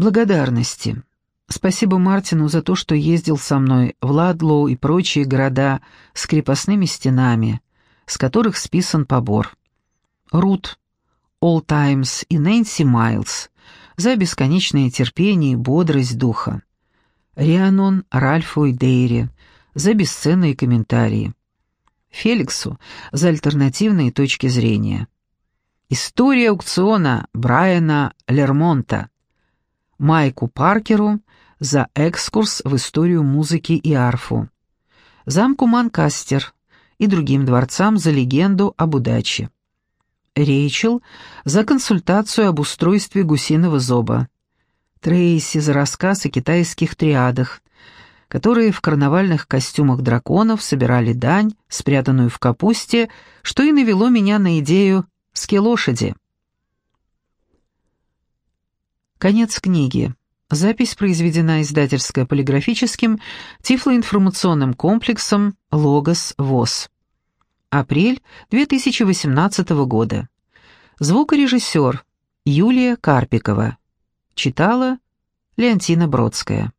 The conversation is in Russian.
Благодарности. Спасибо Мартину за то, что ездил со мной в Ладлоу и прочие города с крепостными стенами, с которых списан побор. Рут, All Times и Нэнси Майлз за бесконечное терпение и бодрость духа. Рианон, Ральфу и Дейри за бесценные комментарии. Феликсу за альтернативные точки зрения. История аукциона Брайана Лермонта. Майку Паркеру за экскурс в историю музыки и арфу. Замку Манкастер и другим дворцам за легенду об удаче. Рейчел за консультацию об устройстве гусиного зоба. Трейси за рассказ о китайских триадах, которые в карнавальных костюмах драконов собирали дань, спрятанную в капусте, что и навело меня на идею ски лошади. Конец книги. Запись произведена издательско-полиграфическим тифлоинформационным комплексом «Логос ВОЗ». Апрель 2018 года. Звукорежиссер Юлия Карпикова. Читала Леонтина Бродская.